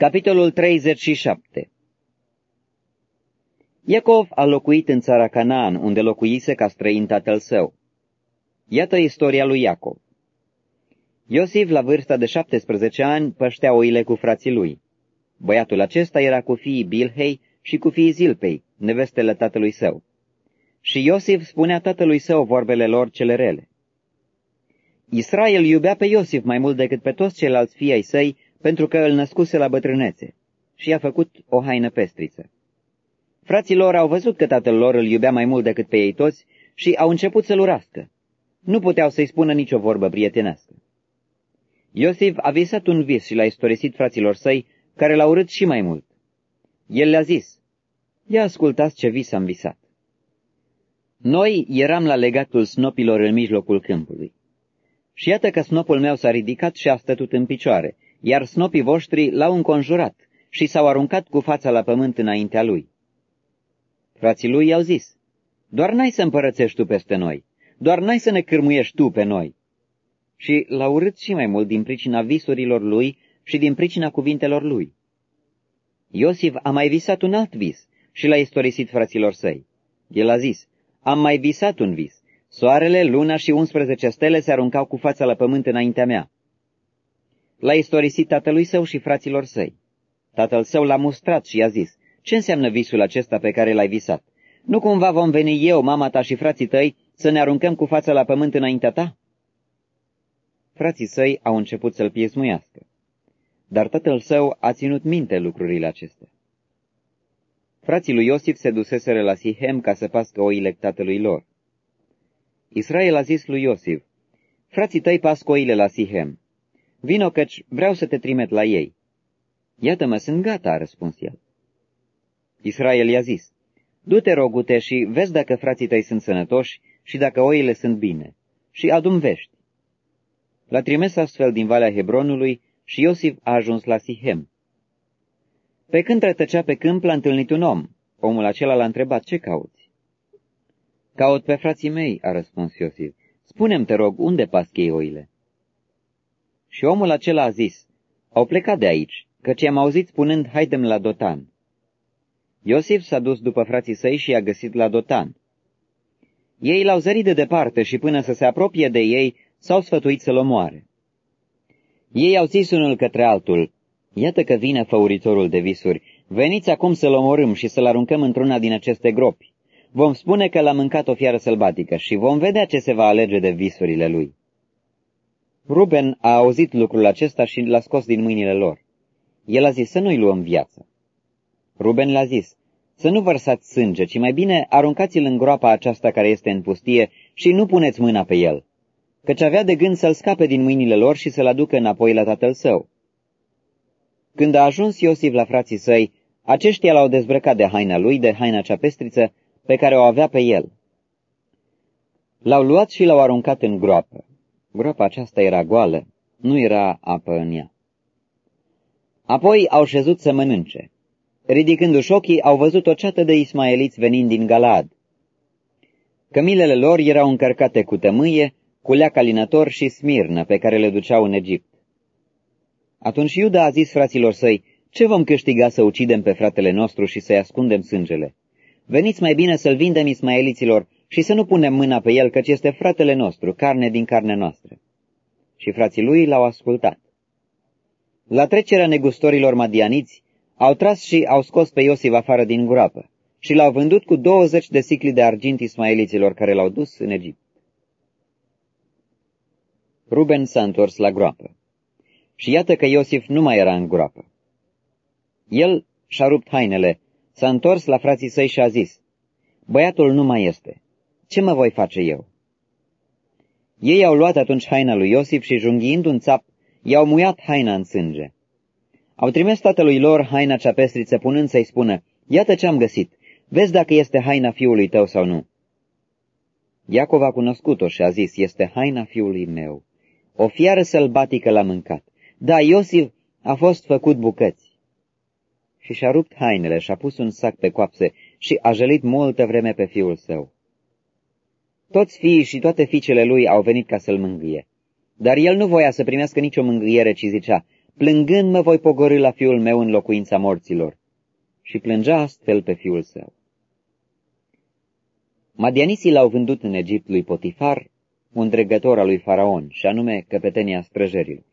Capitolul 37 Iacov a locuit în țara Canaan, unde locuise ca străin tatăl său. Iată istoria lui Iacov. Iosif, la vârsta de 17 ani, păștea oile cu frații lui. Băiatul acesta era cu fiii Bilhei și cu fiii Zilpei, nevestele tatălui său. Și Iosif spunea tatălui său vorbele lor cele rele. Israel iubea pe Iosif mai mult decât pe toți ceilalți fii ai săi, pentru că îl născuse la bătrânețe și i-a făcut o haină pestriță. Frații lor au văzut că tatăl lor îl iubea mai mult decât pe ei toți și au început să-l urască. Nu puteau să-i spună nicio vorbă prietenească. Iosif a visat un vis și l-a istorisit fraților săi, care l-au urât și mai mult. El le-a zis, Ia ascultați ce vis am visat. Noi eram la legatul snopilor în mijlocul câmpului. Și iată că snopul meu s-a ridicat și a stătut în picioare, iar snopii voștri l-au înconjurat și s-au aruncat cu fața la pământ înaintea lui. Frații lui i-au zis, doar n-ai să împărățești tu peste noi, doar n-ai să ne cârmuiești tu pe noi. Și l-a urât și mai mult din pricina visurilor lui și din pricina cuvintelor lui. Iosif a mai visat un alt vis și l-a istorisit fraților săi. El a zis, am mai visat un vis. Soarele, luna și 11 stele se aruncau cu fața la pământ înaintea mea. L-a istorisit tatălui său și fraților săi. Tatăl său l-a mustrat și i-a zis, ce înseamnă visul acesta pe care l-ai visat? Nu cumva vom veni eu, mama ta și frații tăi să ne aruncăm cu fața la pământ înaintea ta? Frații săi au început să-l piezmuiască, dar tatăl său a ținut minte lucrurile acestea. Frații lui Iosif se duseseră la Sihem ca să pască oile tatălui lor. Israel a zis lui Iosif, frații tăi pasc oile la Sihem. Vino căci vreau să te trimet la ei. Iată-mă, sunt gata, a răspuns el. Israel i-a zis, Du-te, rogute, și vezi dacă frații tăi sunt sănătoși și dacă oile sunt bine, și adum vești. L-a trimis astfel din Valea Hebronului și Iosif a ajuns la Sihem. Pe când rătăcea pe câmp, l-a întâlnit un om. Omul acela l-a întrebat, ce cauți? Caut pe frații mei, a răspuns Iosif. Spune-mi, te rog, unde pasc ei oile? Și omul acela a zis, au plecat de aici, căci am auzit spunând, haidem la Dotan. Iosif s-a dus după frații săi și i-a găsit la Dotan. Ei l-au zărit de departe și până să se apropie de ei, s-au sfătuit să-l omoare. Ei au zis unul către altul, Iată că vine făuritorul de visuri, veniți acum să-l omorâm și să-l aruncăm într-una din aceste gropi. Vom spune că l-a mâncat o fiară sălbatică și vom vedea ce se va alege de visurile lui. Ruben a auzit lucrul acesta și l-a scos din mâinile lor. El a zis să nu-i luăm viața. Ruben le-a zis, să nu vărsați sânge, ci mai bine aruncați-l în groapa aceasta care este în pustie și nu puneți mâna pe el, căci avea de gând să-l scape din mâinile lor și să-l aducă înapoi la tatăl său. Când a ajuns Iosif la frații săi, aceștia l-au dezbrăcat de haina lui, de haina cea pestriță, pe care o avea pe el. L-au luat și l-au aruncat în groapă. Groapa aceasta era goală, nu era apă în ea. Apoi au șezut să mănânce. Ridicându-și ochii, au văzut o ceată de ismaeliți venind din Galad. Cămilele lor erau încărcate cu tămâie, cu leac alinător și smirnă pe care le duceau în Egipt. Atunci Iuda a zis fraților săi, ce vom câștiga să ucidem pe fratele nostru și să-i ascundem sângele? Veniți mai bine să-l vindem ismaeliților și să nu punem mâna pe el, căci este fratele nostru, carne din carne noastră. Și frații lui l-au ascultat. La trecerea negustorilor madianiți, au tras și au scos pe Iosif afară din groapă și l-au vândut cu 20 de sicli de argint ismaeliților care l-au dus în Egipt. Ruben s-a întors la groapă. Și iată că Iosif nu mai era în groapă. El și-a rupt hainele, s-a întors la frații săi și a zis, Băiatul nu mai este. Ce mă voi face eu? Ei au luat atunci haina lui Iosif și, junghiind un țap, i-au muiat haina în sânge. Au trimis tatălui lor haina cea pestriță, punând să-i spună, Iată ce am găsit, vezi dacă este haina fiului tău sau nu. Iacov a cunoscut-o și a zis, este haina fiului meu. O fiară sălbatică l-a mâncat. Da, Iosif a fost făcut bucăți. Și și-a rupt hainele și-a pus un sac pe coapse și a jălit multă vreme pe fiul său. Toți fiii și toate fiicele lui au venit ca să-l mângâie. Dar el nu voia să primească nicio mângâiere, ci zicea, plângând mă voi pogori la fiul meu în locuința morților. Și plângea astfel pe fiul său. Madianisii l-au vândut în Egipt lui Potifar, un dregător al lui Faraon, și anume căpetenia străjerilor.